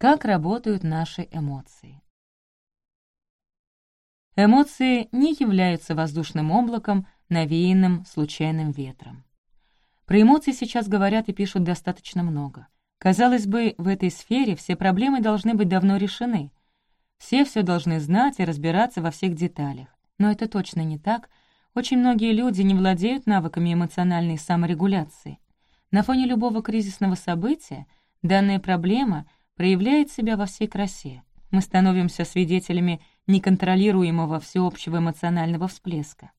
Как работают наши эмоции? Эмоции не являются воздушным облаком, навеянным случайным ветром. Про эмоции сейчас говорят и пишут достаточно много. Казалось бы, в этой сфере все проблемы должны быть давно решены. Все все должны знать и разбираться во всех деталях. Но это точно не так. Очень многие люди не владеют навыками эмоциональной саморегуляции. На фоне любого кризисного события данная проблема проявляет себя во всей красе. Мы становимся свидетелями неконтролируемого всеобщего эмоционального всплеска.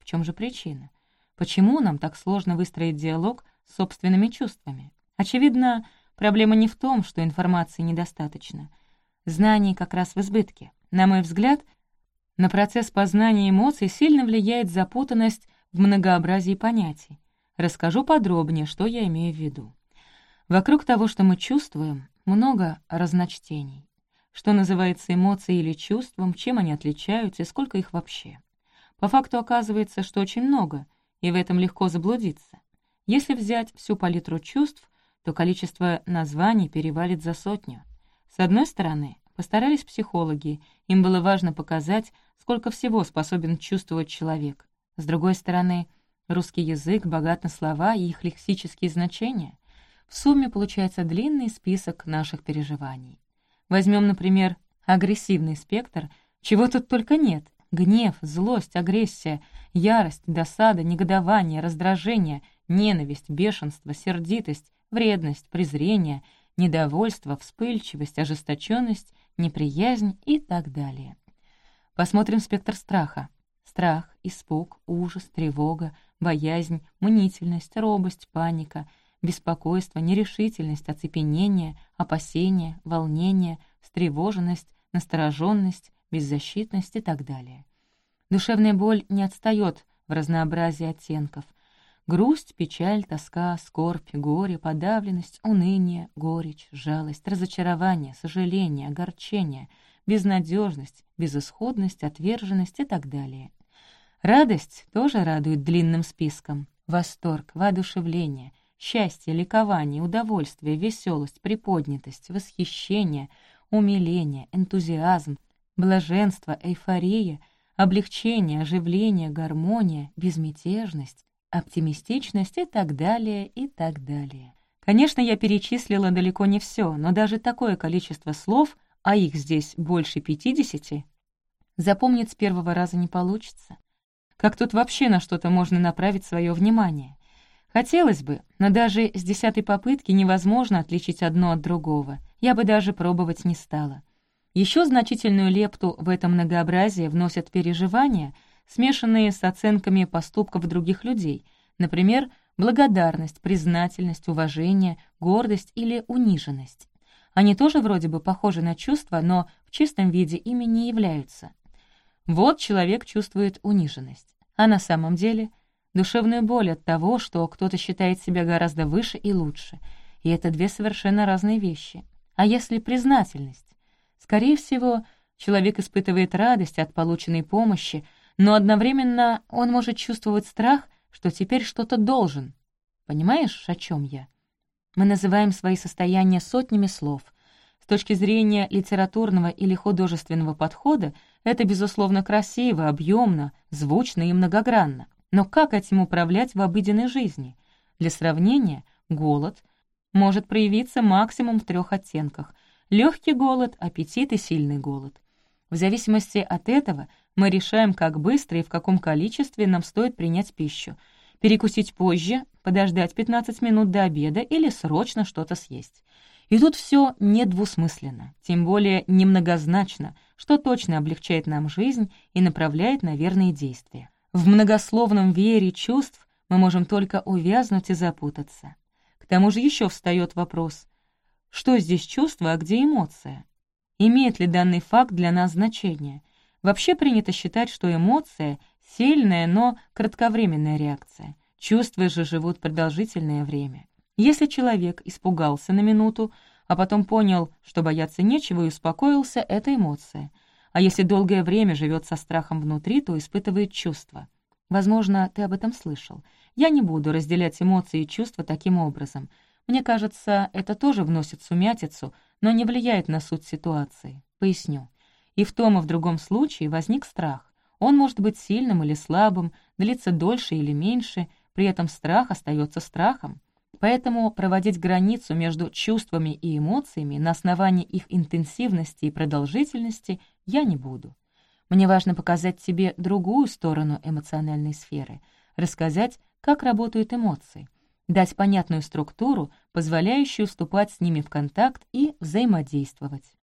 В чем же причина? Почему нам так сложно выстроить диалог с собственными чувствами? Очевидно, проблема не в том, что информации недостаточно. Знаний как раз в избытке. На мой взгляд, на процесс познания эмоций сильно влияет запутанность в многообразии понятий. Расскажу подробнее, что я имею в виду. Вокруг того, что мы чувствуем, много разночтений. Что называется эмоцией или чувством, чем они отличаются и сколько их вообще. По факту оказывается, что очень много, и в этом легко заблудиться. Если взять всю палитру чувств, то количество названий перевалит за сотню. С одной стороны, постарались психологи, им было важно показать, сколько всего способен чувствовать человек. С другой стороны, русский язык богат на слова и их лексические значения. В сумме получается длинный список наших переживаний. Возьмем, например, агрессивный спектр, чего тут только нет. Гнев, злость, агрессия, ярость, досада, негодование, раздражение, ненависть, бешенство, сердитость, вредность, презрение, недовольство, вспыльчивость, ожесточенность, неприязнь и так далее. Посмотрим спектр страха. Страх, испуг, ужас, тревога, боязнь, мнительность, робость, паника, беспокойство, нерешительность, оцепенение, опасение, волнение, встревоженность, настороженность, беззащитность и так далее. Душевная боль не отстает в разнообразии оттенков. Грусть, печаль, тоска, скорбь, горе, подавленность, уныние, горечь, жалость, разочарование, сожаление, огорчение, безнадежность, безысходность, отверженность и так далее. Радость тоже радует длинным списком. Восторг, воодушевление, счастье, ликование, удовольствие, веселость, приподнятость, восхищение, умиление, энтузиазм, блаженство, эйфория, облегчение, оживление, гармония, безмятежность, оптимистичность и так далее, и так далее. Конечно, я перечислила далеко не все, но даже такое количество слов, а их здесь больше пятидесяти, запомнить с первого раза не получится. Как тут вообще на что-то можно направить свое внимание? Хотелось бы, но даже с десятой попытки невозможно отличить одно от другого. Я бы даже пробовать не стала. Еще значительную лепту в это многообразие вносят переживания, смешанные с оценками поступков других людей, например, благодарность, признательность, уважение, гордость или униженность. Они тоже вроде бы похожи на чувства, но в чистом виде ими не являются. Вот человек чувствует униженность, а на самом деле — душевную боль от того, что кто-то считает себя гораздо выше и лучше, и это две совершенно разные вещи. А если признательность? Скорее всего, человек испытывает радость от полученной помощи, но одновременно он может чувствовать страх, что теперь что-то должен. Понимаешь, о чем я? Мы называем свои состояния сотнями слов. С точки зрения литературного или художественного подхода это, безусловно, красиво, объемно, звучно и многогранно. Но как этим управлять в обыденной жизни? Для сравнения, голод может проявиться максимум в трех оттенках — Легкий голод, аппетит и сильный голод. В зависимости от этого мы решаем, как быстро и в каком количестве нам стоит принять пищу. Перекусить позже, подождать 15 минут до обеда или срочно что-то съесть. И тут все недвусмысленно, тем более немногозначно, что точно облегчает нам жизнь и направляет на верные действия. В многословном веере чувств мы можем только увязнуть и запутаться. К тому же еще встает вопрос, что здесь чувство, а где эмоция? Имеет ли данный факт для нас значение? Вообще принято считать, что эмоция — сильная, но кратковременная реакция. Чувства же живут продолжительное время. Если человек испугался на минуту, а потом понял, что бояться нечего и успокоился, это эмоция. А если долгое время живет со страхом внутри, то испытывает чувства. Возможно, ты об этом слышал. Я не буду разделять эмоции и чувства таким образом — мне кажется, это тоже вносит сумятицу, но не влияют на суть ситуации. Поясню. И в том и в другом случае возник страх. Он может быть сильным или слабым, длиться дольше или меньше, при этом страх остается страхом. Поэтому проводить границу между чувствами и эмоциями на основании их интенсивности и продолжительности я не буду. Мне важно показать тебе другую сторону эмоциональной сферы, рассказать, как работают эмоции, дать понятную структуру, позволяющую вступать с ними в контакт и взаимодействовать.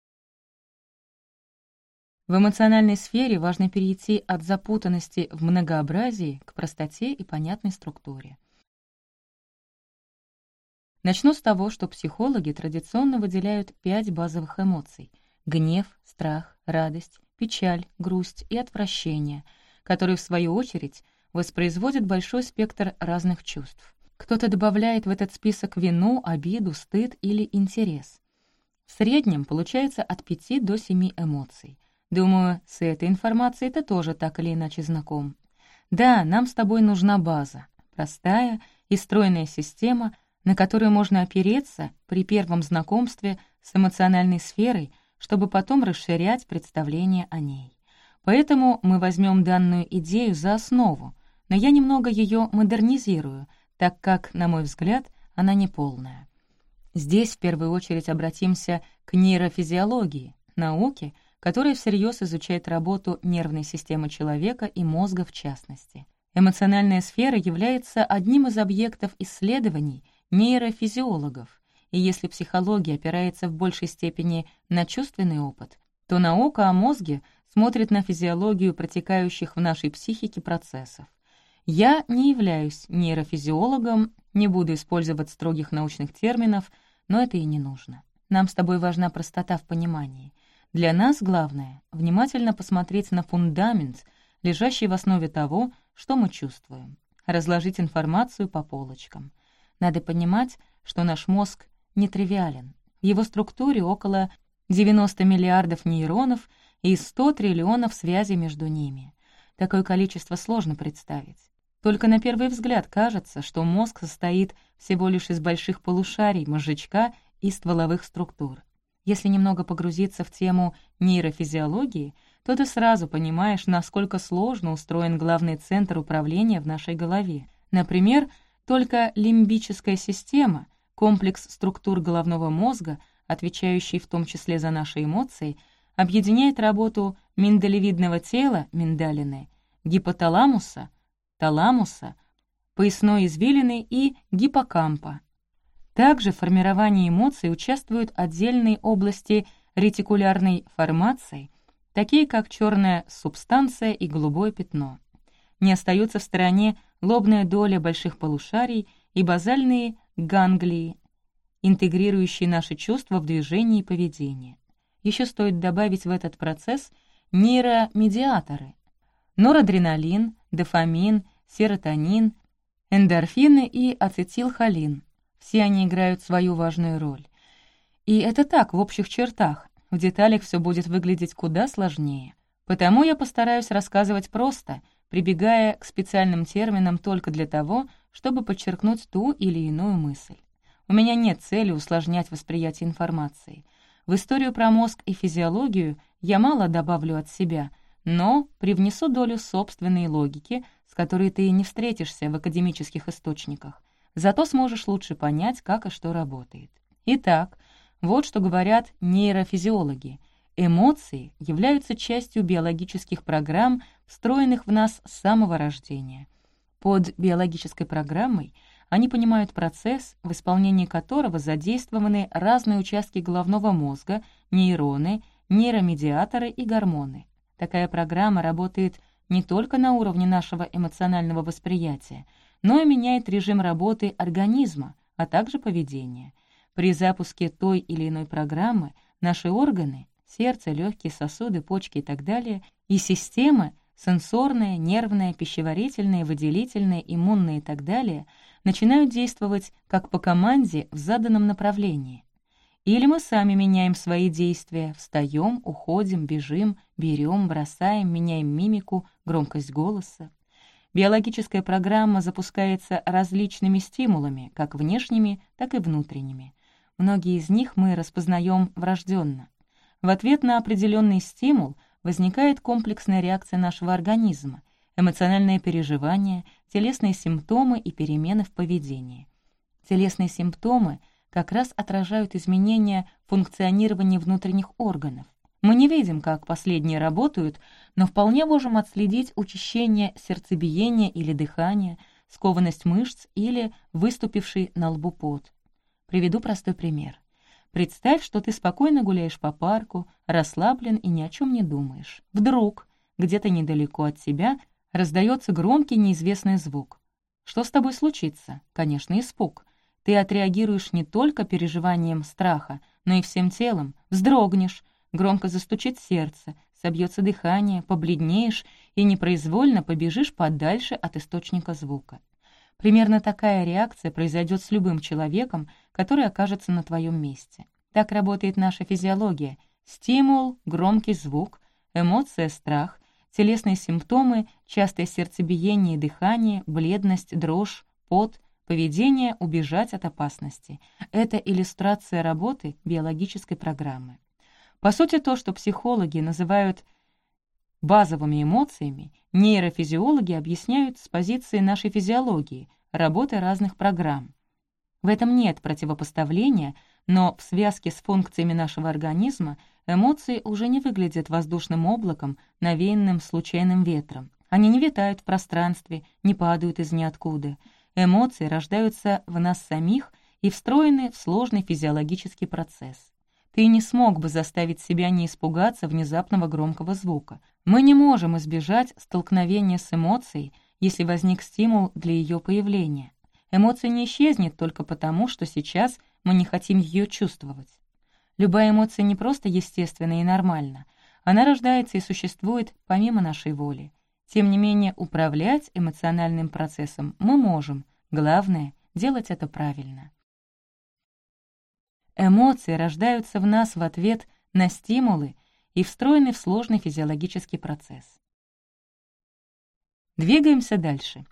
В эмоциональной сфере важно перейти от запутанности в многообразии к простоте и понятной структуре. Начну с того, что психологи традиционно выделяют пять базовых эмоций — гнев, страх, радость, печаль, грусть и отвращение, которые, в свою очередь, воспроизводят большой спектр разных чувств. Кто-то добавляет в этот список вину, обиду, стыд или интерес. В среднем получается от 5 до 7 эмоций. Думаю, с этой информацией ты тоже так или иначе знаком. Да, нам с тобой нужна база, простая и стройная система, на которую можно опереться при первом знакомстве с эмоциональной сферой, чтобы потом расширять представление о ней. Поэтому мы возьмем данную идею за основу, но я немного ее модернизирую, так как, на мой взгляд, она неполная. Здесь в первую очередь обратимся к нейрофизиологии, науке, которая всерьез изучает работу нервной системы человека и мозга в частности. Эмоциональная сфера является одним из объектов исследований нейрофизиологов, и если психология опирается в большей степени на чувственный опыт, то наука о мозге смотрит на физиологию протекающих в нашей психике процессов. Я не являюсь нейрофизиологом, не буду использовать строгих научных терминов, но это и не нужно. Нам с тобой важна простота в понимании. Для нас главное — внимательно посмотреть на фундамент, лежащий в основе того, что мы чувствуем, разложить информацию по полочкам. Надо понимать, что наш мозг нетривиален. В его структуре около 90 миллиардов нейронов и 100 триллионов связей между ними. Такое количество сложно представить. Только на первый взгляд кажется, что мозг состоит всего лишь из больших полушарий, мозжечка и стволовых структур. Если немного погрузиться в тему нейрофизиологии, то ты сразу понимаешь, насколько сложно устроен главный центр управления в нашей голове. Например, только лимбическая система, комплекс структур головного мозга, отвечающий в том числе за наши эмоции, объединяет работу миндалевидного тела, миндалины, гипоталамуса, таламуса, поясной извилины и гиппокампа, также в формировании эмоций участвуют отдельные области ретикулярной формации, такие как черная субстанция и голубое пятно. Не остаются в стороне лобная доля больших полушарий и базальные ганглии, интегрирующие наши чувства в движение и поведение. Еще стоит добавить в этот процесс нейромедиаторы — норадреналин, дофамин, серотонин, эндорфины и ацетилхолин — все они играют свою важную роль. И это так, в общих чертах. В деталях все будет выглядеть куда сложнее. Потому я постараюсь рассказывать просто, прибегая к специальным терминам только для того, чтобы подчеркнуть ту или иную мысль. У меня нет цели усложнять восприятие информации. В историю про мозг и физиологию я мало добавлю от себя, но привнесу долю собственной логики, с которой ты не встретишься в академических источниках зато сможешь лучше понять, как и что работает. Итак, вот что говорят нейрофизиологи. Эмоции являются частью биологических программ, встроенных в нас с самого рождения. Под биологической программой они понимают процесс, в исполнении которого задействованы разные участки головного мозга, нейроны, нейромедиаторы и гормоны. Такая программа работает не только на уровне нашего эмоционального восприятия, но и меняет режим работы организма, а также поведение. При запуске той или иной программы наши органы — сердце, легкие сосуды, почки и так далее — и системы — сенсорная, нервная, пищеварительная, выделительная, иммунная и так далее — начинают действовать как по команде в заданном направлении. Или мы сами меняем свои действия, встаем, уходим, бежим, берем, бросаем, меняем мимику, громкость голоса. Биологическая программа запускается различными стимулами, как внешними, так и внутренними. многие из них мы распознаем врожденно. В ответ на определенный стимул возникает комплексная реакция нашего организма, эмоциональное переживание, телесные симптомы и перемены в поведении. Телесные симптомы как раз отражают изменения функционирования внутренних органов. Мы не видим, как последние работают, но вполне можем отследить учащение сердцебиения или дыхания, скованность мышц или выступивший на лбу пот. Приведу простой пример. Представь, что ты спокойно гуляешь по парку, расслаблен и ни о чем не думаешь. Вдруг, где-то недалеко от тебя, раздается громкий неизвестный звук. Что с тобой случится? Конечно, испуг. Ты отреагируешь не только переживанием страха, но и всем телом, вздрогнешь, громко застучит сердце, собьется дыхание, побледнеешь и непроизвольно побежишь подальше от источника звука. Примерно такая реакция произойдет с любым человеком, который окажется на твоем месте. Так работает наша физиология. Стимул, громкий звук, эмоция, страх, телесные симптомы, частое сердцебиение и дыхание, бледность, дрожь, пот, поведение убежать от опасности. Это иллюстрация работы биологической программы. По сути, то, что психологи называют Базовыми эмоциями нейрофизиологи объясняют с позиции нашей физиологии, работы разных программ. В этом нет противопоставления, но в связке с функциями нашего организма эмоции уже не выглядят воздушным облаком, навеянным случайным ветром. Они не витают в пространстве, не падают из ниоткуда. Эмоции рождаются в нас самих и встроены в сложный физиологический процесс. Ты не смог бы заставить себя не испугаться внезапного громкого звука. Мы не можем избежать столкновения с эмоцией, если возник стимул для ее появления. Эмоция не исчезнет только потому, что сейчас мы не хотим ее чувствовать. Любая эмоция не просто естественна и нормальна. Она рождается и существует помимо нашей воли. Тем не менее, управлять эмоциональным процессом мы можем. Главное — делать это правильно. Эмоции рождаются в нас в ответ на стимулы и встроены в сложный физиологический процесс. Двигаемся дальше.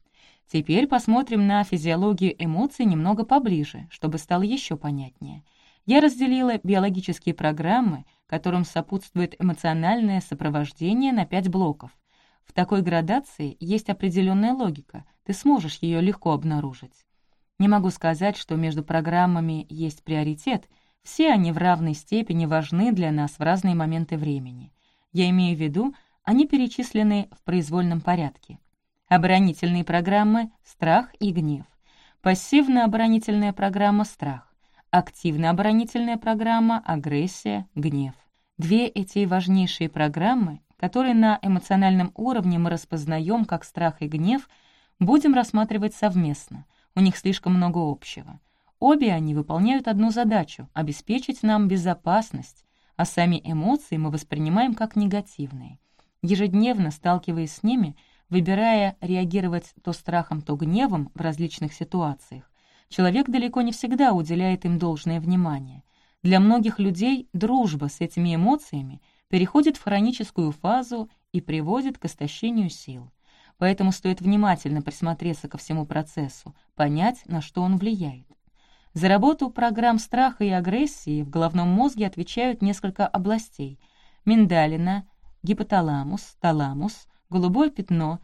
Теперь посмотрим на физиологию эмоций немного поближе, чтобы стало еще понятнее. Я разделила биологические программы, которым сопутствует эмоциональное сопровождение на пять блоков. В такой градации есть определенная логика, ты сможешь ее легко обнаружить. Не могу сказать, что между программами есть приоритет, все они в равной степени важны для нас в разные моменты времени. Я имею в виду, они перечислены в произвольном порядке. Оборонительные программы — страх и гнев. Пассивно-оборонительная программа — страх. Активно-оборонительная программа — агрессия, гнев. Две эти важнейшие программы, которые на эмоциональном уровне мы распознаем как страх и гнев, будем рассматривать совместно — у них слишком много общего. Обе они выполняют одну задачу — обеспечить нам безопасность, а сами эмоции мы воспринимаем как негативные. Ежедневно сталкиваясь с ними, выбирая реагировать то страхом, то гневом в различных ситуациях, человек далеко не всегда уделяет им должное внимание. Для многих людей дружба с этими эмоциями переходит в хроническую фазу и приводит к истощению сил поэтому стоит внимательно присмотреться ко всему процессу, понять, на что он влияет. За работу программ страха и агрессии в головном мозге отвечают несколько областей — миндалина, гипоталамус, таламус, голубое пятно,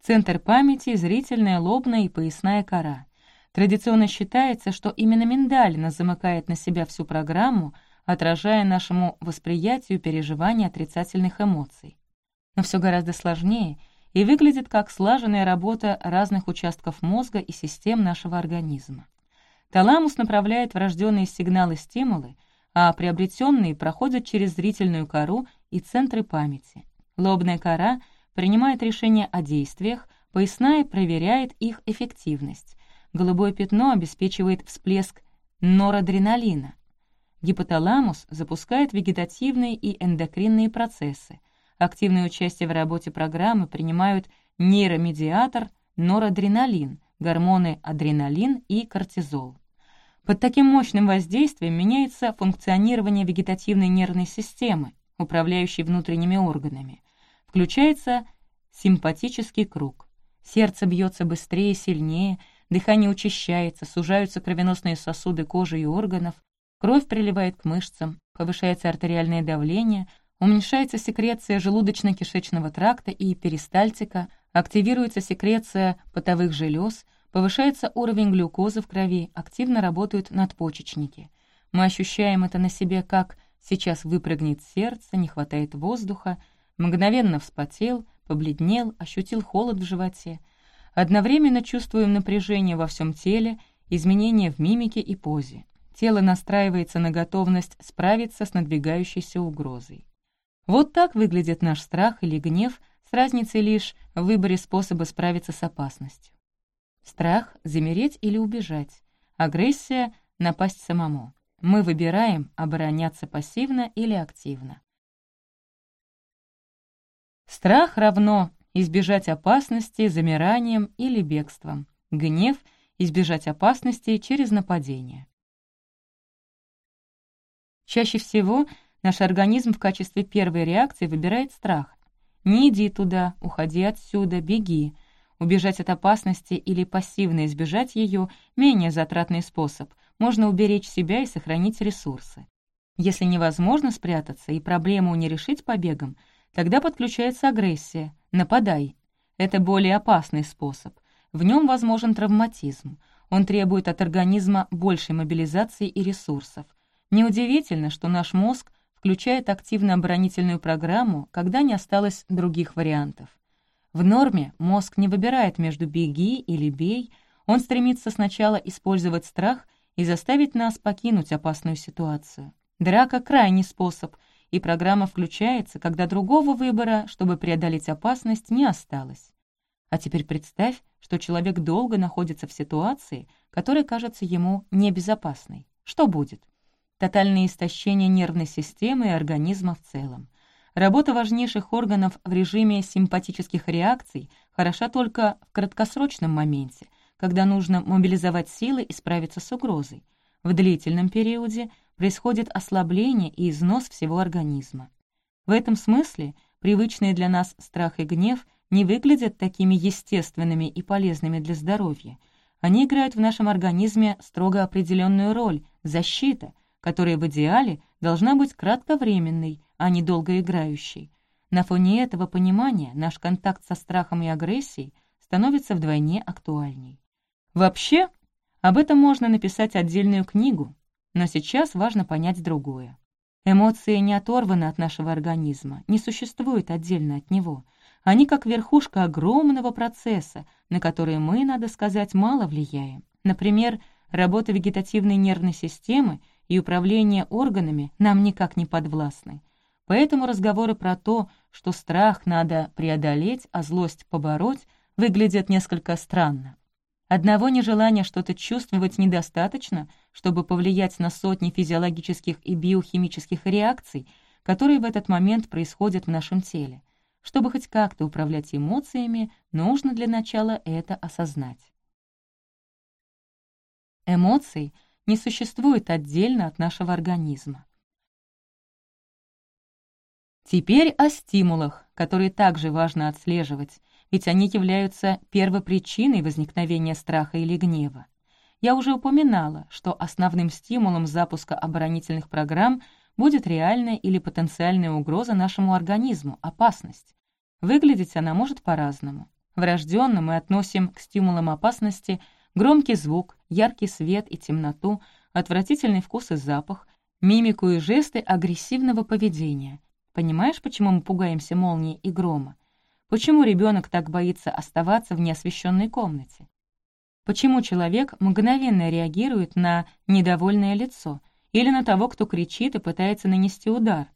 центр памяти, зрительная, лобная и поясная кора. Традиционно считается, что именно миндалина замыкает на себя всю программу, отражая нашему восприятию переживания отрицательных эмоций. Но все гораздо сложнее — и выглядит как слаженная работа разных участков мозга и систем нашего организма. Таламус направляет врожденные сигналы-стимулы, а приобретенные проходят через зрительную кору и центры памяти. Лобная кора принимает решения о действиях, поясная проверяет их эффективность. Голубое пятно обеспечивает всплеск норадреналина. Гипоталамус запускает вегетативные и эндокринные процессы, Активное участие в работе программы принимают нейромедиатор, норадреналин, гормоны адреналин и кортизол. Под таким мощным воздействием меняется функционирование вегетативной нервной системы, управляющей внутренними органами. Включается симпатический круг. Сердце бьется быстрее сильнее, дыхание учащается, сужаются кровеносные сосуды кожи и органов, Кровь приливает к мышцам, повышается артериальное давление, уменьшается секреция желудочно-кишечного тракта и перистальтика, активируется секреция потовых желез, повышается уровень глюкозы в крови, активно работают надпочечники. Мы ощущаем это на себе как «сейчас выпрыгнет сердце, не хватает воздуха», мгновенно вспотел, побледнел, ощутил холод в животе. Одновременно чувствуем напряжение во всем теле, изменения в мимике и позе. Тело настраивается на готовность справиться с надвигающейся угрозой. Вот так выглядит наш страх или гнев с разницей лишь в выборе способа справиться с опасностью. Страх — замереть или убежать. Агрессия — напасть самому. Мы выбираем обороняться пассивно или активно. Страх равно избежать опасности замиранием или бегством. Гнев — избежать опасности через нападение. Чаще всего наш организм в качестве первой реакции выбирает страх. Не иди туда, уходи отсюда, беги. Убежать от опасности или пассивно избежать ее — менее затратный способ. Можно уберечь себя и сохранить ресурсы. Если невозможно спрятаться и проблему не решить побегом, тогда подключается агрессия — нападай. Это более опасный способ. В нем возможен травматизм. Он требует от организма большей мобилизации и ресурсов. Неудивительно, что наш мозг включает активно-оборонительную программу, когда не осталось других вариантов. В норме мозг не выбирает между «беги» или «бей», он стремится сначала использовать страх и заставить нас покинуть опасную ситуацию. Драка — крайний способ, и программа включается, когда другого выбора, чтобы преодолеть опасность, не осталось. А теперь представь, что человек долго находится в ситуации, которая кажется ему небезопасной. Что будет? Тотальное истощение нервной системы и организма в целом. Работа важнейших органов в режиме симпатических реакций хороша только в краткосрочном моменте, когда нужно мобилизовать силы и справиться с угрозой. В длительном периоде происходит ослабление и износ всего организма. В этом смысле привычные для нас страх и гнев не выглядят такими естественными и полезными для здоровья. Они играют в нашем организме строго определенную роль — защита — которая в идеале должна быть кратковременной, а не долгоиграющей. На фоне этого понимания наш контакт со страхом и агрессией становится вдвойне актуальней. Вообще, об этом можно написать отдельную книгу, но сейчас важно понять другое. Эмоции не оторваны от нашего организма, не существуют отдельно от него. Они как верхушка огромного процесса, на который мы, надо сказать, мало влияем. Например, работа вегетативной нервной системы — и управление органами нам никак не подвластны. Поэтому разговоры про то, что страх надо преодолеть, а злость побороть, выглядят несколько странно. Одного нежелания что-то чувствовать недостаточно, чтобы повлиять на сотни физиологических и биохимических реакций, которые в этот момент происходят в нашем теле. Чтобы хоть как-то управлять эмоциями, нужно для начала это осознать. Эмоции — не существует отдельно от нашего организма. Теперь о стимулах, которые также важно отслеживать, ведь они являются первопричиной возникновения страха или гнева. Я уже упоминала, что основным стимулом запуска оборонительных программ будет реальная или потенциальная угроза нашему организму, опасность. Выглядеть она может по-разному. Врожденно мы относим к стимулам опасности Громкий звук, яркий свет и темноту, отвратительный вкус и запах, мимику и жесты агрессивного поведения. Понимаешь, почему мы пугаемся молнии и грома? Почему ребенок так боится оставаться в неосвещенной комнате? Почему человек мгновенно реагирует на недовольное лицо или на того, кто кричит и пытается нанести удар?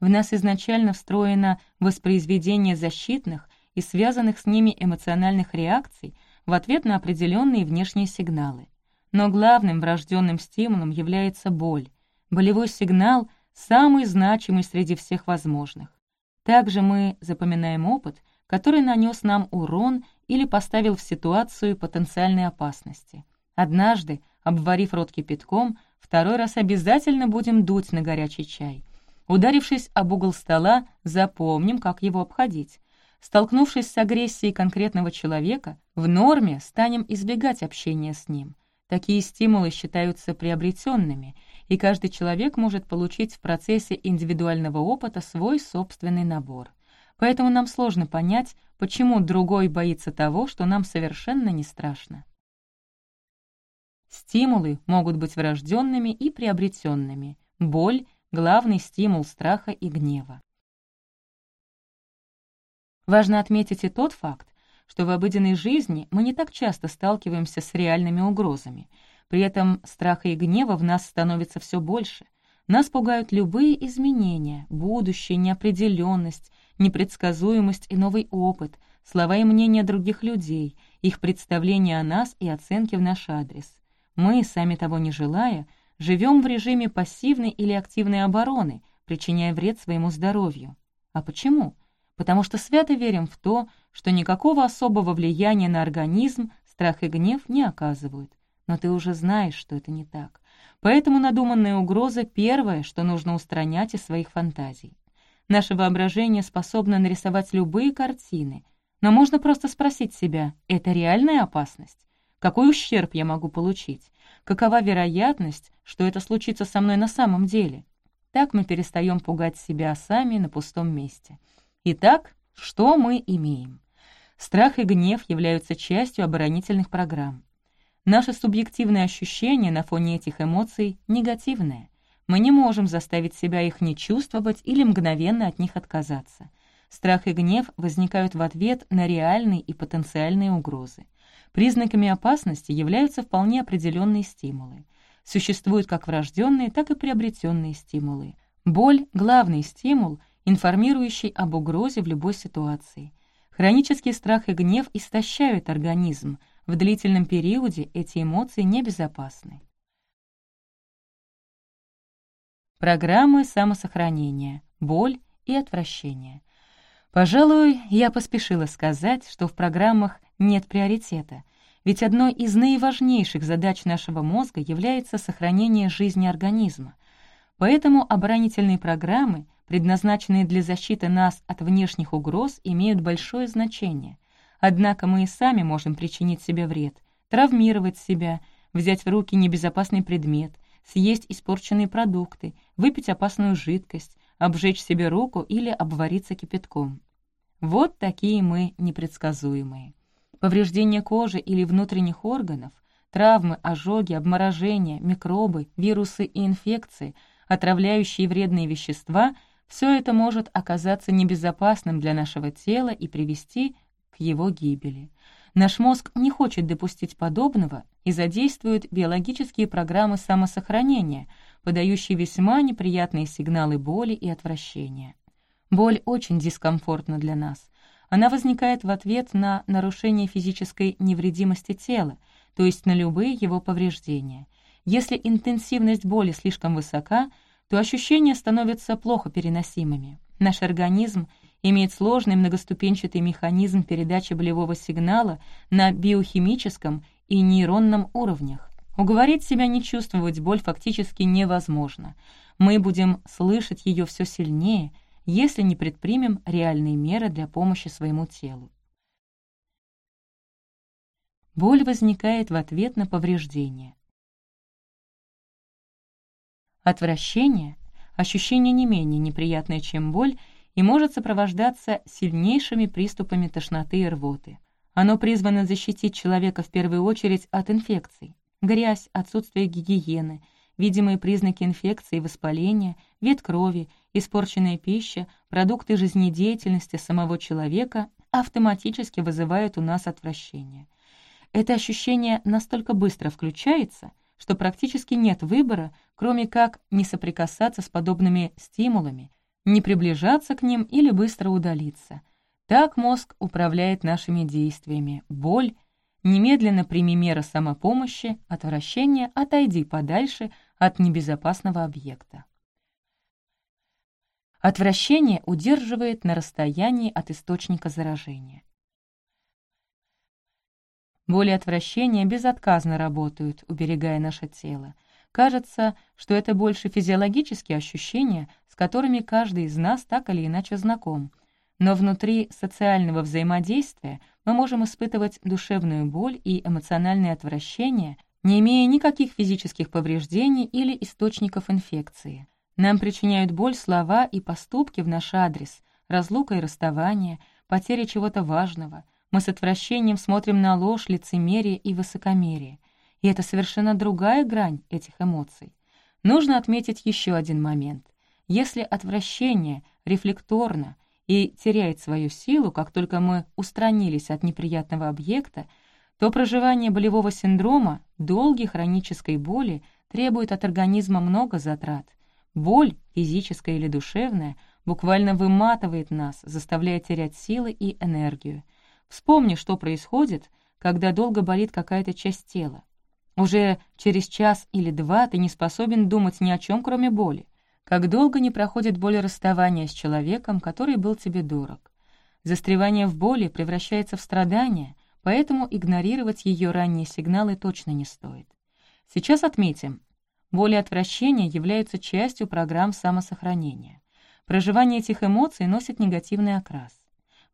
В нас изначально встроено воспроизведение защитных и связанных с ними эмоциональных реакций, в ответ на определенные внешние сигналы. Но главным врожденным стимулом является боль. Болевой сигнал — самый значимый среди всех возможных. Также мы запоминаем опыт, который нанес нам урон или поставил в ситуацию потенциальной опасности. Однажды, обварив рот кипятком, второй раз обязательно будем дуть на горячий чай. Ударившись об угол стола, запомним, как его обходить. Столкнувшись с агрессией конкретного человека, в норме станем избегать общения с ним. Такие стимулы считаются приобретенными, и каждый человек может получить в процессе индивидуального опыта свой собственный набор. Поэтому нам сложно понять, почему другой боится того, что нам совершенно не страшно. Стимулы могут быть врожденными и приобретенными. Боль — главный стимул страха и гнева. Важно отметить и тот факт, что в обыденной жизни мы не так часто сталкиваемся с реальными угрозами. При этом страха и гнева в нас становится все больше. Нас пугают любые изменения, будущее, неопределенность, непредсказуемость и новый опыт, слова и мнения других людей, их представления о нас и оценки в наш адрес. Мы, сами того не желая, живем в режиме пассивной или активной обороны, причиняя вред своему здоровью. А почему? Потому что свято верим в то, что никакого особого влияния на организм страх и гнев не оказывают. Но ты уже знаешь, что это не так. Поэтому надуманная угроза — первое, что нужно устранять из своих фантазий. Наше воображение способно нарисовать любые картины, но можно просто спросить себя, это реальная опасность? Какой ущерб я могу получить? Какова вероятность, что это случится со мной на самом деле? Так мы перестаем пугать себя сами на пустом месте. Итак, что мы имеем? Страх и гнев являются частью оборонительных программ. Наше субъективное ощущение на фоне этих эмоций негативное. Мы не можем заставить себя их не чувствовать или мгновенно от них отказаться. Страх и гнев возникают в ответ на реальные и потенциальные угрозы. Признаками опасности являются вполне определенные стимулы. Существуют как врожденные, так и приобретенные стимулы. Боль — главный стимул, информирующий об угрозе в любой ситуации. Хронический страх и гнев истощают организм. В длительном периоде эти эмоции небезопасны. Программы самосохранения, боль и отвращение. Пожалуй, я поспешила сказать, что в программах нет приоритета, ведь одной из наиважнейших задач нашего мозга является сохранение жизни организма. Поэтому оборонительные программы, предназначенные для защиты нас от внешних угроз, имеют большое значение. Однако мы и сами можем причинить себе вред, травмировать себя, взять в руки небезопасный предмет, съесть испорченные продукты, выпить опасную жидкость, обжечь себе руку или обвариться кипятком. Вот такие мы непредсказуемые. Повреждение кожи или внутренних органов, травмы, ожоги, обморожения, микробы, вирусы и инфекции, отравляющие вредные вещества — все это может оказаться небезопасным для нашего тела и привести к его гибели. Наш мозг не хочет допустить подобного и задействует биологические программы самосохранения, подающие весьма неприятные сигналы боли и отвращения. Боль очень дискомфортна для нас. Она возникает в ответ на нарушение физической невредимости тела, то есть на любые его повреждения. Если интенсивность боли слишком высока, то ощущения становятся плохо переносимыми. Наш организм — имеет сложный многоступенчатый механизм передачи болевого сигнала на биохимическом и нейронном уровнях. Уговорить себя не чувствовать боль фактически невозможно. Мы будем слышать ее все сильнее, если не предпримем реальные меры для помощи своему телу. Боль возникает в ответ на повреждение. Отвращение — ощущение не менее неприятное, чем боль — и может сопровождаться сильнейшими приступами тошноты и рвоты. Оно призвано защитить человека в первую очередь от инфекций. Грязь, отсутствие гигиены, видимые признаки инфекции воспаления, вид крови, испорченная пища, продукты жизнедеятельности самого человека автоматически вызывают у нас отвращение. Это ощущение настолько быстро включается, что практически нет выбора, кроме как не соприкасаться с подобными стимулами, не приближаться к ним или быстро удалиться. Так мозг управляет нашими действиями. Боль — немедленно прими меры самопомощи, отвращение, отойди подальше от небезопасного объекта. Отвращение удерживает на расстоянии от источника заражения. Боли и отвращение безотказно работают, уберегая наше тело. Кажется, что это больше физиологические ощущения, с которыми каждый из нас так или иначе знаком. Но внутри социального взаимодействия мы можем испытывать душевную боль и эмоциональное отвращение, не имея никаких физических повреждений или источников инфекции. Нам причиняют боль слова и поступки в наш адрес, разлука и расставание, потеря чего-то важного. Мы с отвращением смотрим на ложь, лицемерие и высокомерие. И это совершенно другая грань этих эмоций. Нужно отметить еще один момент. Если отвращение рефлекторно и теряет свою силу, как только мы устранились от неприятного объекта, то проживание болевого синдрома, долгой хронической боли, требует от организма много затрат. Боль, физическая или душевная, буквально выматывает нас, заставляя терять силы и энергию. Вспомни, что происходит, когда долго болит какая-то часть тела. Уже через час или два ты не способен думать ни о чем, кроме боли. Как долго не проходит боль расставания с человеком, который был тебе дорог. Застревание в боли превращается в страдание, поэтому игнорировать ее ранние сигналы точно не стоит. Сейчас отметим, боли и отвращение являются частью программ самосохранения. Проживание этих эмоций носит негативный окрас.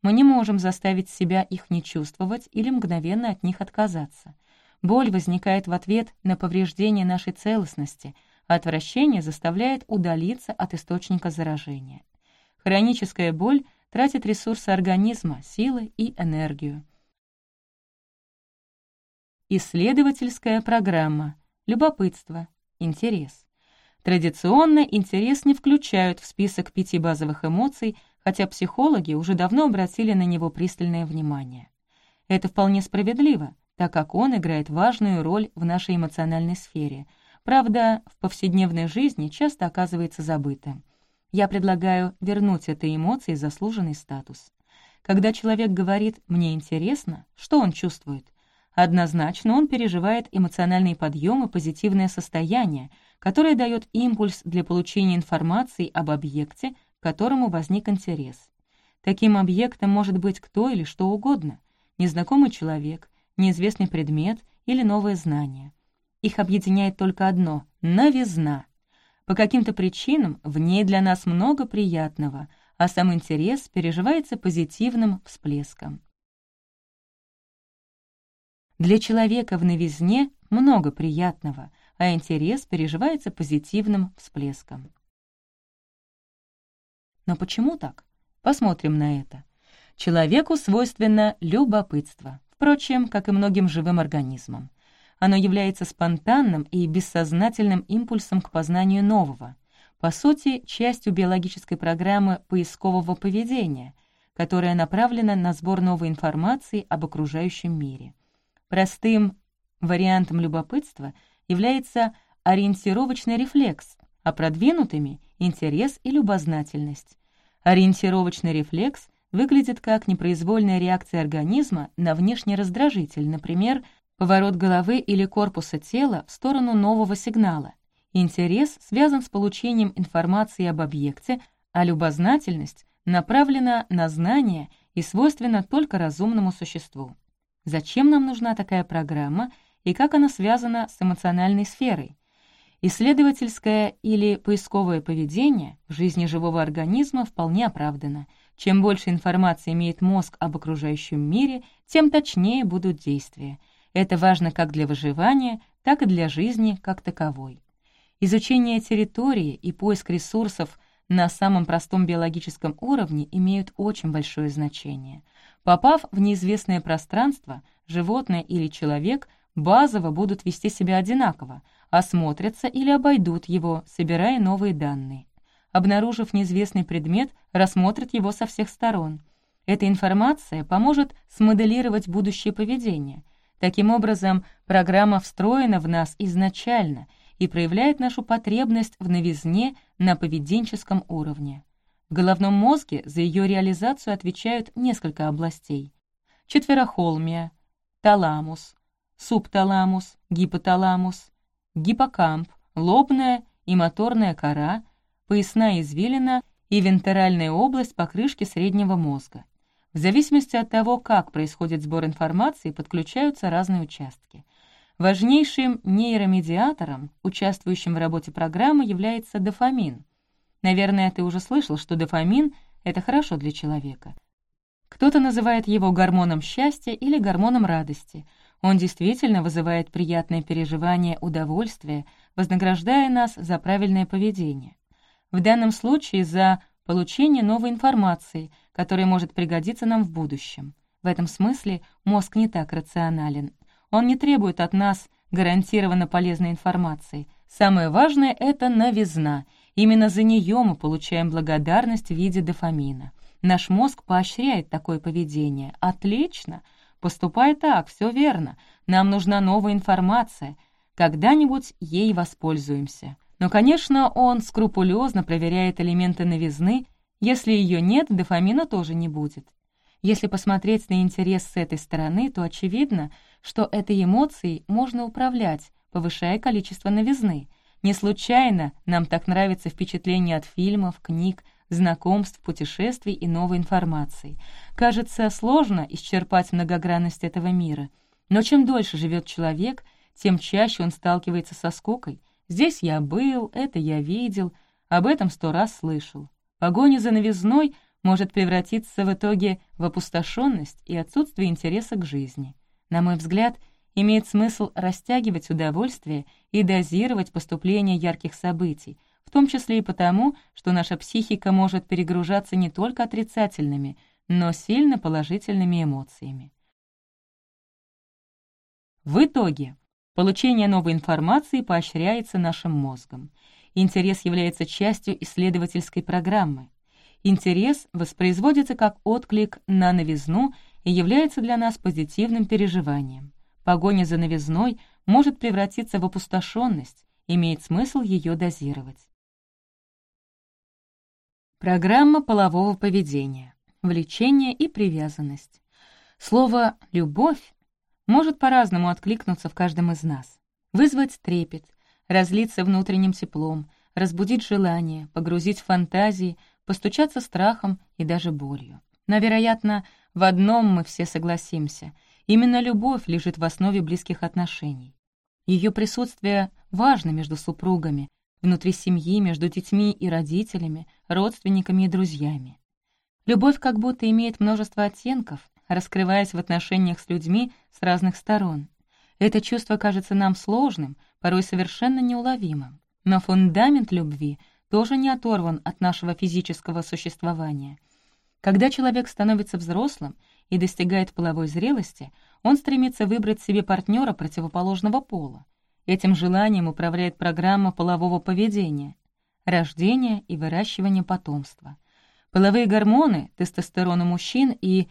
Мы не можем заставить себя их не чувствовать или мгновенно от них отказаться. Боль возникает в ответ на повреждение нашей целостности, а отвращение заставляет удалиться от источника заражения. Хроническая боль тратит ресурсы организма, силы и энергию. Исследовательская программа. Любопытство. Интерес. Традиционно интерес не включают в список пяти базовых эмоций, хотя психологи уже давно обратили на него пристальное внимание. Это вполне справедливо, так как он играет важную роль в нашей эмоциональной сфере. Правда, в повседневной жизни часто оказывается забытым. Я предлагаю вернуть этой эмоции заслуженный статус. Когда человек говорит «мне интересно», что он чувствует? Однозначно он переживает эмоциональный подъем и позитивное состояние, которое дает импульс для получения информации об объекте, к которому возник интерес. Таким объектом может быть кто или что угодно — незнакомый человек, неизвестный предмет или новое знание. Их объединяет только одно — новизна. По каким-то причинам в ней для нас много приятного, а сам интерес переживается позитивным всплеском. Для человека в новизне много приятного, а интерес переживается позитивным всплеском. Но почему так? Посмотрим на это. Человеку свойственно любопытство, впрочем, как и многим живым организмам. Оно является спонтанным и бессознательным импульсом к познанию нового, по сути, частью биологической программы поискового поведения, которая направлена на сбор новой информации об окружающем мире. Простым вариантом любопытства является ориентировочный рефлекс, а продвинутыми — интерес и любознательность. Ориентировочный рефлекс выглядит как непроизвольная реакция организма на внешний раздражитель, например, поворот головы или корпуса тела в сторону нового сигнала. Интерес связан с получением информации об объекте, а любознательность направлена на знание и свойственна только разумному существу. Зачем нам нужна такая программа и как она связана с эмоциональной сферой? Исследовательское или поисковое поведение в жизни живого организма вполне оправдано. Чем больше информации имеет мозг об окружающем мире, тем точнее будут действия. Это важно как для выживания, так и для жизни как таковой. Изучение территории и поиск ресурсов на самом простом биологическом уровне имеют очень большое значение. Попав в неизвестное пространство, животное или человек базово будут вести себя одинаково, осмотрятся или обойдут его, собирая новые данные. Обнаружив неизвестный предмет, рассмотрят его со всех сторон. Эта информация поможет смоделировать будущее поведение. Таким образом, программа встроена в нас изначально и проявляет нашу потребность в новизне на поведенческом уровне. В головном мозге за ее реализацию отвечают несколько областей. Четверохолмия, таламус, субталамус, гипоталамус, гиппокамп, лобная и моторная кора, поясная извилина и вентральная область покрышки среднего мозга. В зависимости от того, как происходит сбор информации, подключаются разные участки. Важнейшим нейромедиатором, участвующим в работе программы, является дофамин, Наверное, ты уже слышал, что дофамин — это хорошо для человека. Кто-то называет его гормоном счастья или гормоном радости. Он действительно вызывает приятное переживание удовольствия, вознаграждая нас за правильное поведение. В данном случае за получение новой информации, которая может пригодиться нам в будущем. В этом смысле мозг не так рационален. Он не требует от нас гарантированно полезной информации. Самое важное — это новизна. Именно за нее мы получаем благодарность в виде дофамина. Наш мозг поощряет такое поведение. Отлично! Поступай так, все верно. Нам нужна новая информация. Когда-нибудь ей воспользуемся. Но, конечно, он скрупулезно проверяет элементы новизны. Если ее нет, дофамина тоже не будет. Если посмотреть на интерес с этой стороны, то очевидно, что этой эмоцией можно управлять, повышая количество новизны. Не случайно нам так нравится впечатление от фильмов, книг, знакомств, путешествий и новой информации. Кажется, сложно исчерпать многогранность этого мира. Но чем дольше живет человек, тем чаще он сталкивается со скукой. Здесь я был, это я видел, об этом сто раз слышал. Погоня за новизной может превратиться в итоге в опустошенность и отсутствие интереса к жизни. На мой взгляд, имеет смысл растягивать удовольствие и дозировать поступление ярких событий, в том числе и потому, что наша психика может перегружаться не только отрицательными, но сильно положительными эмоциями. В итоге, получение новой информации поощряется нашим мозгом. Интерес является частью исследовательской программы. Интерес воспроизводится как отклик на новизну и является для нас позитивным переживанием. Погоня за новизной может превратиться в опустошенность, имеет смысл ее дозировать. Программа полового поведения, влечение и привязанность. Слово «любовь» может по-разному откликнуться в каждом из нас, вызвать трепет, разлиться внутренним теплом, разбудить желание, погрузить в фантазии, постучаться страхом и даже болью. Но, вероятно, в одном мы все согласимся. Именно любовь лежит в основе близких отношений. Ее присутствие важно между супругами, внутри семьи, между детьми и родителями, родственниками и друзьями. Любовь как будто имеет множество оттенков, раскрываясь в отношениях с людьми с разных сторон. Это чувство кажется нам сложным, порой совершенно неуловимым. Но фундамент любви тоже не оторван от нашего физического существования. Когда человек становится взрослым и достигает половой зрелости, он стремится выбрать себе партнера противоположного пола. Этим желанием управляет программа полового поведения, рождения и выращивания потомства. Половые гормоны, тестостерон у мужчин и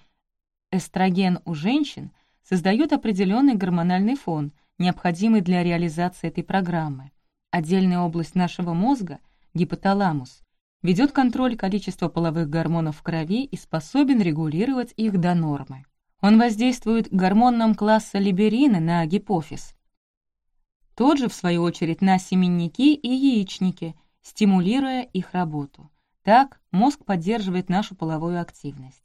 эстроген у женщин создают определенный гормональный фон, необходимый для реализации этой программы. Отдельная область нашего мозга, гипоталамус, ведет контроль количества половых гормонов в крови и способен регулировать их до нормы. Он воздействует гормоном класса либерины на гипофиз, тот же, в свою очередь, на семенники и яичники, стимулируя их работу. Так мозг поддерживает нашу половую активность.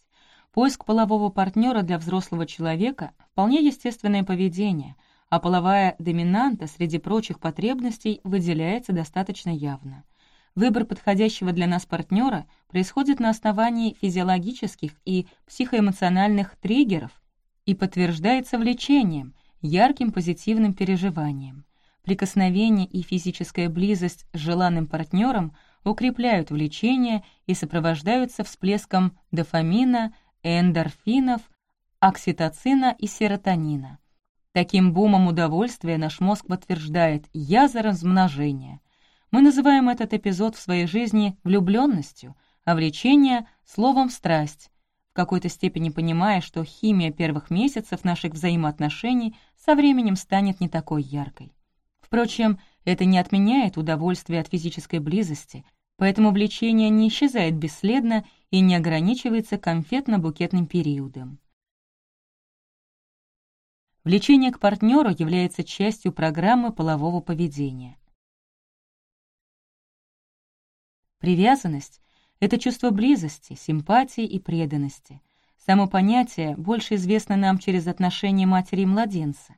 Поиск полового партнера для взрослого человека – вполне естественное поведение, а половая доминанта среди прочих потребностей выделяется достаточно явно. Выбор подходящего для нас партнера происходит на основании физиологических и психоэмоциональных триггеров и подтверждается влечением, ярким позитивным переживанием. Прикосновение и физическая близость с желанным партнером укрепляют влечение и сопровождаются всплеском дофамина, эндорфинов, окситоцина и серотонина. Таким бумом удовольствия наш мозг подтверждает «я за размножение». Мы называем этот эпизод в своей жизни влюбленностью, а влечение — словом «страсть», в какой-то степени понимая, что химия первых месяцев наших взаимоотношений со временем станет не такой яркой. Впрочем, это не отменяет удовольствие от физической близости, поэтому влечение не исчезает бесследно и не ограничивается конфетно-букетным периодом. Влечение к партнеру является частью программы полового поведения. Привязанность — это чувство близости, симпатии и преданности. Само понятие больше известно нам через отношения матери и младенца.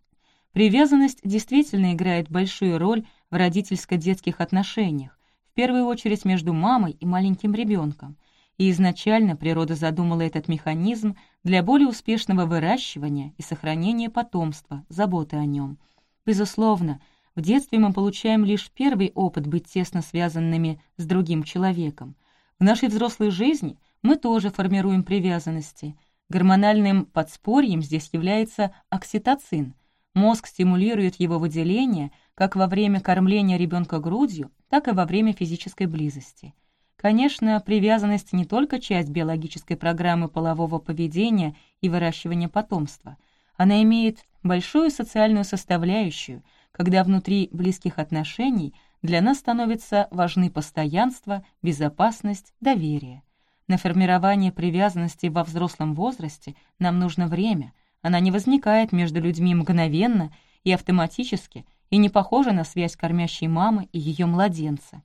Привязанность действительно играет большую роль в родительско-детских отношениях, в первую очередь между мамой и маленьким ребенком. и изначально природа задумала этот механизм для более успешного выращивания и сохранения потомства, заботы о нем. Безусловно, в детстве мы получаем лишь первый опыт быть тесно связанными с другим человеком. В нашей взрослой жизни мы тоже формируем привязанности. Гормональным подспорьем здесь является окситоцин. Мозг стимулирует его выделение как во время кормления ребенка грудью, так и во время физической близости. Конечно, привязанность не только часть биологической программы полового поведения и выращивания потомства. Она имеет большую социальную составляющую, когда внутри близких отношений для нас становятся важны постоянство, безопасность, доверие. На формирование привязанности во взрослом возрасте нам нужно время. Она не возникает между людьми мгновенно и автоматически и не похожа на связь кормящей мамы и ее младенца.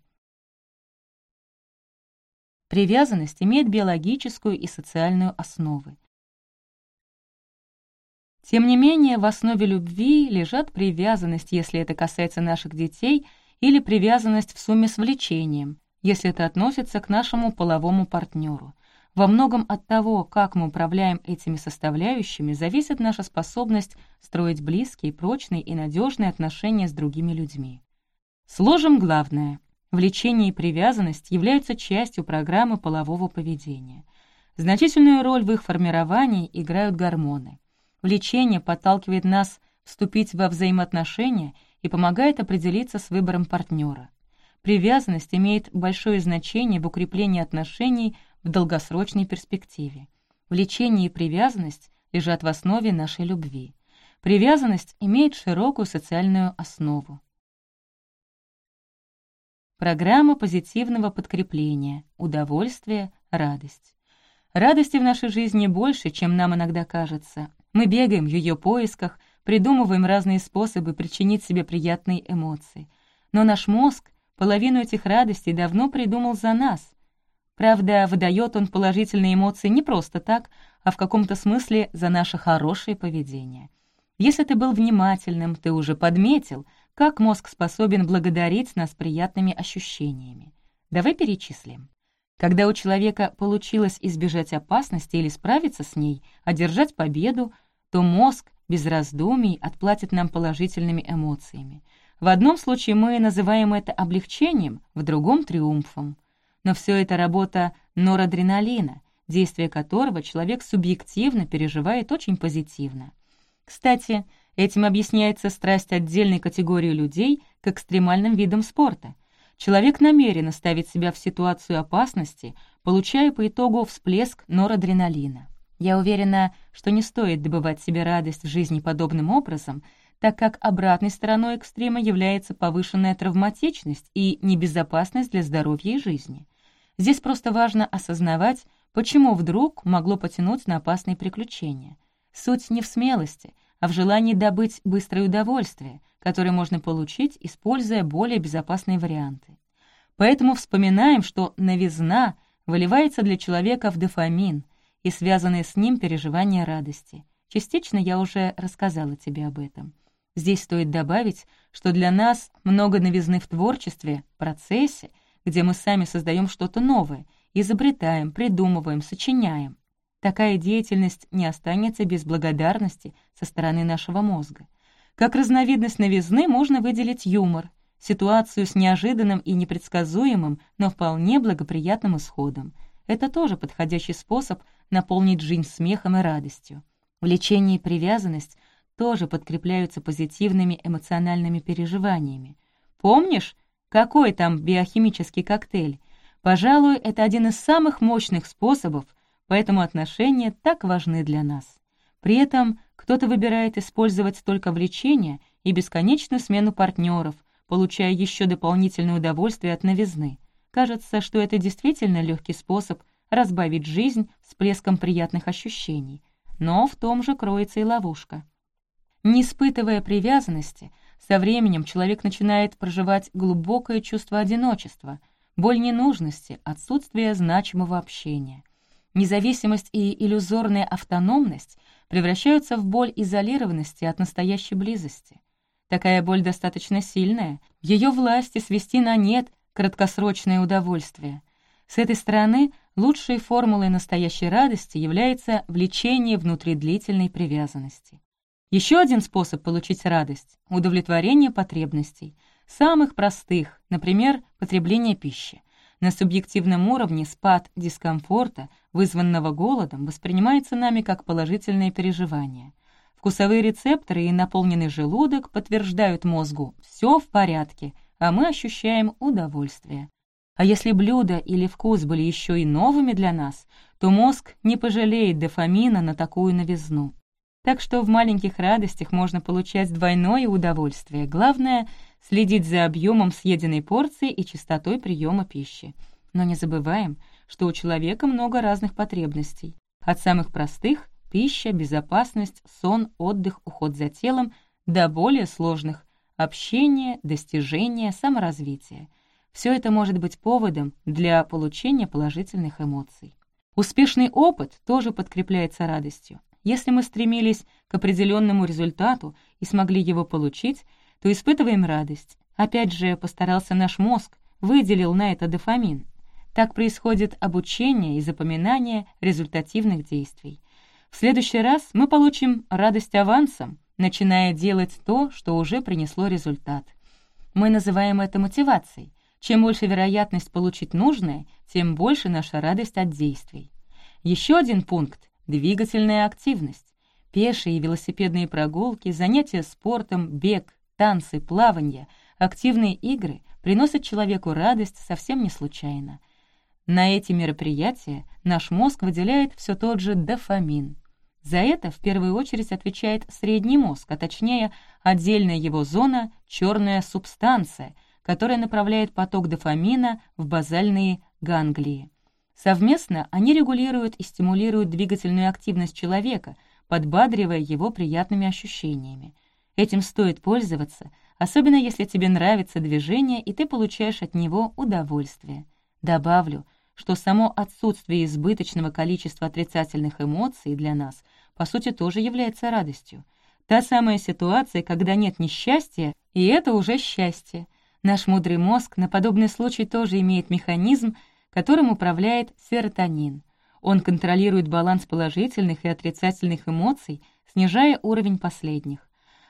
Привязанность имеет биологическую и социальную основы. Тем не менее, в основе любви лежат привязанность, если это касается наших детей, или привязанность в сумме с влечением, если это относится к нашему половому партнеру. Во многом от того, как мы управляем этими составляющими, зависит наша способность строить близкие, прочные и надежные отношения с другими людьми. Сложим главное — Влечение и привязанность являются частью программы полового поведения. Значительную роль в их формировании играют гормоны. Влечение подталкивает нас вступить во взаимоотношения и помогает определиться с выбором партнера. Привязанность имеет большое значение в укреплении отношений в долгосрочной перспективе. Влечение и привязанность лежат в основе нашей любви. Привязанность имеет широкую социальную основу. Программа позитивного подкрепления, удовольствие, радость. Радости в нашей жизни больше, чем нам иногда кажется. Мы бегаем в ее поисках, придумываем разные способы причинить себе приятные эмоции. Но наш мозг половину этих радостей давно придумал за нас. Правда, выдает он положительные эмоции не просто так, а в каком-то смысле за наше хорошее поведение. Если ты был внимательным, ты уже подметил — как мозг способен благодарить нас приятными ощущениями. Давай перечислим. Когда у человека получилось избежать опасности или справиться с ней, одержать победу, то мозг без раздумий отплатит нам положительными эмоциями. В одном случае мы называем это облегчением, в другом — триумфом. Но все это работа норадреналина, действие которого человек субъективно переживает очень позитивно. Кстати, Этим объясняется страсть отдельной категории людей к экстремальным видам спорта. Человек намеренно ставит себя в ситуацию опасности, получая по итогу всплеск норадреналина. Я уверена, что не стоит добывать себе радость в жизни подобным образом, так как обратной стороной экстрема является повышенная травматичность и небезопасность для здоровья и жизни. Здесь просто важно осознавать, почему вдруг могло потянуть на опасные приключения. Суть не в смелости, а в желании добыть быстрое удовольствие, которое можно получить, используя более безопасные варианты. Поэтому вспоминаем, что новизна выливается для человека в дофамин и связанные с ним переживания радости. Частично я уже рассказала тебе об этом. Здесь стоит добавить, что для нас много новизны в творчестве, процессе, где мы сами создаем что-то новое, изобретаем, придумываем, сочиняем. Такая деятельность не останется без благодарности со стороны нашего мозга. Как разновидность новизны можно выделить юмор, ситуацию с неожиданным и непредсказуемым, но вполне благоприятным исходом. Это тоже подходящий способ наполнить жизнь смехом и радостью. Влечение и привязанность тоже подкрепляются позитивными эмоциональными переживаниями. Помнишь, какой там биохимический коктейль? Пожалуй, это один из самых мощных способов — поэтому отношения так важны для нас. При этом кто-то выбирает использовать только влечение и бесконечную смену партнеров, получая еще дополнительное удовольствие от новизны. Кажется, что это действительно легкий способ разбавить жизнь всплеском приятных ощущений. Но в том же кроется и ловушка. Не испытывая привязанности, со временем человек начинает проживать глубокое чувство одиночества, боль ненужности, отсутствие значимого общения. Независимость и иллюзорная автономность превращаются в боль изолированности от настоящей близости. Такая боль достаточно сильная, ее власти свести на нет краткосрочное удовольствие. С этой стороны, лучшей формулой настоящей радости является влечение внутри длительной привязанности. Еще один способ получить радость — удовлетворение потребностей, самых простых, например, потребление пищи. На субъективном уровне спад дискомфорта, вызванного голодом, воспринимается нами как положительное переживание. Вкусовые рецепторы и наполненный желудок подтверждают мозгу «все в порядке», а мы ощущаем удовольствие. А если блюдо или вкус были еще и новыми для нас, то мозг не пожалеет дофамина на такую новизну. Так что в маленьких радостях можно получать двойное удовольствие. Главное — следить за объемом съеденной порции и частотой приема пищи. Но не забываем, что у человека много разных потребностей. От самых простых — пища, безопасность, сон, отдых, уход за телом — до более сложных — общение, достижение, саморазвитие — все это может быть поводом для получения положительных эмоций. Успешный опыт тоже подкрепляется радостью. Если мы стремились к определенному результату и смогли его получить, то испытываем радость. Опять же, постарался наш мозг, выделил на это дофамин. Так происходит обучение и запоминание результативных действий. В следующий раз мы получим радость авансом, начиная делать то, что уже принесло результат. Мы называем это мотивацией. Чем больше вероятность получить нужное, тем больше наша радость от действий. Еще один пункт — двигательная активность. Пешие и велосипедные прогулки, занятия спортом, бег, танцы, плавание, активные игры приносят человеку радость совсем не случайно. На эти мероприятия наш мозг выделяет все тот же дофамин. За это в первую очередь отвечает средний мозг, а точнее отдельная его зона — черная субстанция — которая направляет поток дофамина в базальные ганглии. Совместно они регулируют и стимулируют двигательную активность человека, подбадривая его приятными ощущениями. Этим стоит пользоваться, особенно если тебе нравится движение и ты получаешь от него удовольствие. Добавлю, что само отсутствие избыточного количества отрицательных эмоций для нас, по сути, тоже является радостью. Та самая ситуация, когда нет несчастья, и это уже счастье. Наш мудрый мозг на подобный случай тоже имеет механизм, которым управляет серотонин. Он контролирует баланс положительных и отрицательных эмоций, снижая уровень последних.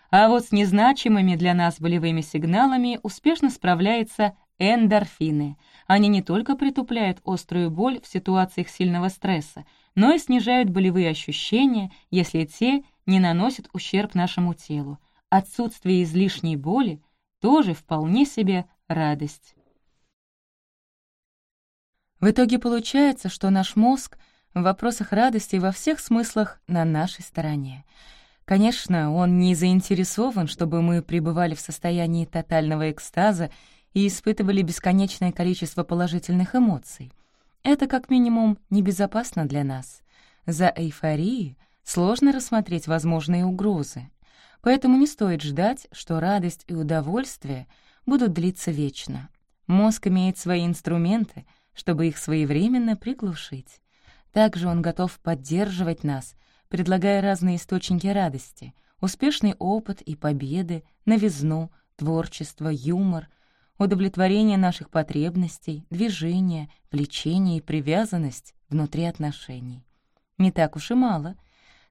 А вот с незначимыми для нас болевыми сигналами успешно справляются эндорфины. Они не только притупляют острую боль в ситуациях сильного стресса, но и снижают болевые ощущения, если те не наносят ущерб нашему телу. Отсутствие излишней боли тоже вполне себе радость. В итоге получается, что наш мозг в вопросах радости во всех смыслах на нашей стороне. Конечно, он не заинтересован, чтобы мы пребывали в состоянии тотального экстаза и испытывали бесконечное количество положительных эмоций. Это как минимум небезопасно для нас. За эйфорией сложно рассмотреть возможные угрозы. Поэтому не стоит ждать, что радость и удовольствие будут длиться вечно. Мозг имеет свои инструменты, чтобы их своевременно приглушить. Также он готов поддерживать нас, предлагая разные источники радости, успешный опыт и победы, новизну, творчество, юмор, удовлетворение наших потребностей, движение, влечение и привязанность внутри отношений. Не так уж и мало —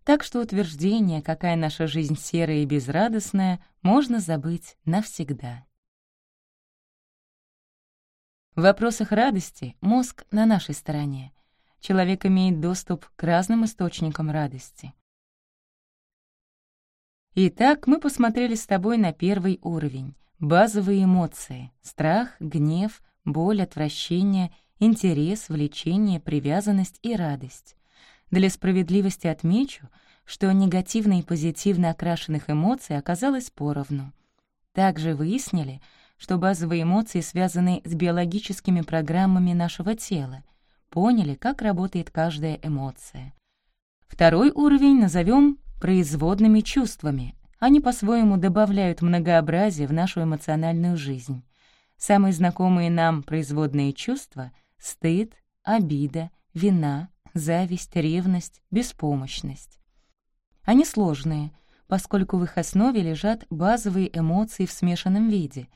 так что утверждение, какая наша жизнь серая и безрадостная, можно забыть навсегда. В вопросах радости мозг на нашей стороне. Человек имеет доступ к разным источникам радости. Итак, мы посмотрели с тобой на первый уровень — базовые эмоции — страх, гнев, боль, отвращение, интерес, влечение, привязанность и радость. Для справедливости отмечу, что негативно и позитивно окрашенных эмоций оказалось поровну. Также выяснили, что базовые эмоции связаны с биологическими программами нашего тела, поняли, как работает каждая эмоция. Второй уровень назовем производными чувствами. Они по-своему добавляют многообразие в нашу эмоциональную жизнь. Самые знакомые нам производные чувства — стыд, обида, вина, зависть, ревность, беспомощность. Они сложные, поскольку в их основе лежат базовые эмоции в смешанном виде.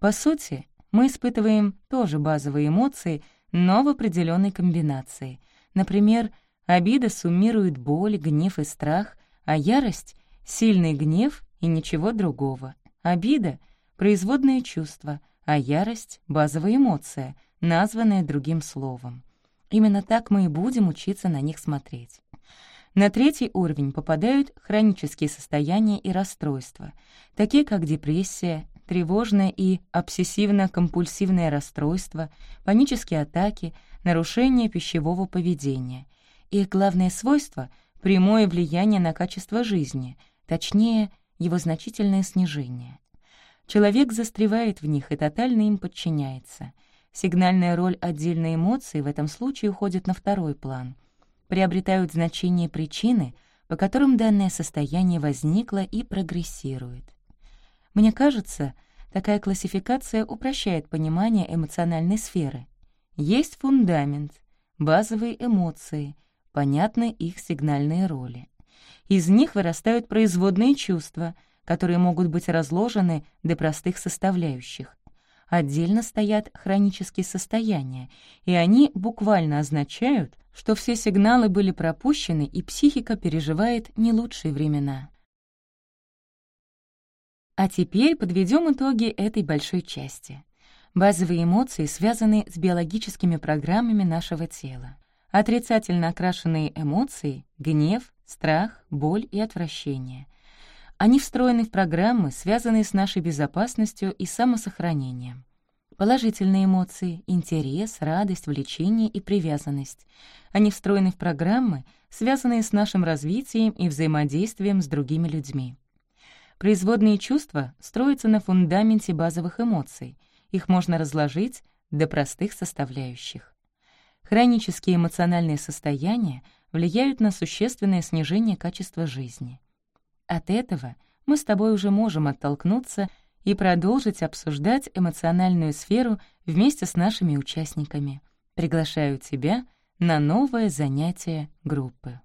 По сути, мы испытываем тоже базовые эмоции, но в определенной комбинации. Например, обида суммирует боль, гнев и страх, а ярость — сильный гнев и ничего другого. Обида — производное чувство, а ярость — базовая эмоция, названная другим словом. Именно так мы и будем учиться на них смотреть. На третий уровень попадают хронические состояния и расстройства, такие как депрессия, тревожное и обсессивно-компульсивное расстройство, панические атаки, нарушение пищевого поведения. Их главное свойство — прямое влияние на качество жизни, точнее, его значительное снижение. Человек застревает в них и тотально им подчиняется. Сигнальная роль отдельной эмоции в этом случае уходит на второй план — приобретают значение причины, по которым данное состояние возникло и прогрессирует. Мне кажется, такая классификация упрощает понимание эмоциональной сферы. Есть фундамент, базовые эмоции, понятны их сигнальные роли. Из них вырастают производные чувства, которые могут быть разложены до простых составляющих. Отдельно стоят хронические состояния, и они буквально означают, что все сигналы были пропущены, и психика переживает не лучшие времена. А теперь подведем итоги этой большой части. Базовые эмоции связаны с биологическими программами нашего тела. Отрицательно окрашенные эмоции — гнев, страх, боль и отвращение. Они встроены в программы, связанные с нашей безопасностью и самосохранением. Положительные эмоции — интерес, радость, влечение и привязанность. Они встроены в программы, связанные с нашим развитием и взаимодействием с другими людьми. Производные чувства строятся на фундаменте базовых эмоций. Их можно разложить до простых составляющих. Хронические эмоциональные состояния влияют на существенное снижение качества жизни. От этого мы с тобой уже можем оттолкнуться и продолжить обсуждать эмоциональную сферу вместе с нашими участниками. Приглашаю тебя на новое занятие группы.